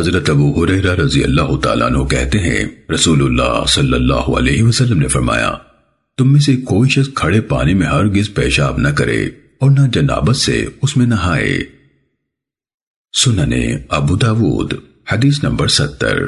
حضرت ابو حریرہ رضی اللہ تعالیٰ عنہ کہتے ہیں، رسول اللہ صلی اللہ علیہ وسلم نے فرمایا، تم میں سے کوئی شخص کھڑے پانی میں ہرگز پیشاب نہ کرے اور نہ جنابت سے اس میں نہائے۔ سننے ابو داود، حدیث نمبر ستر۔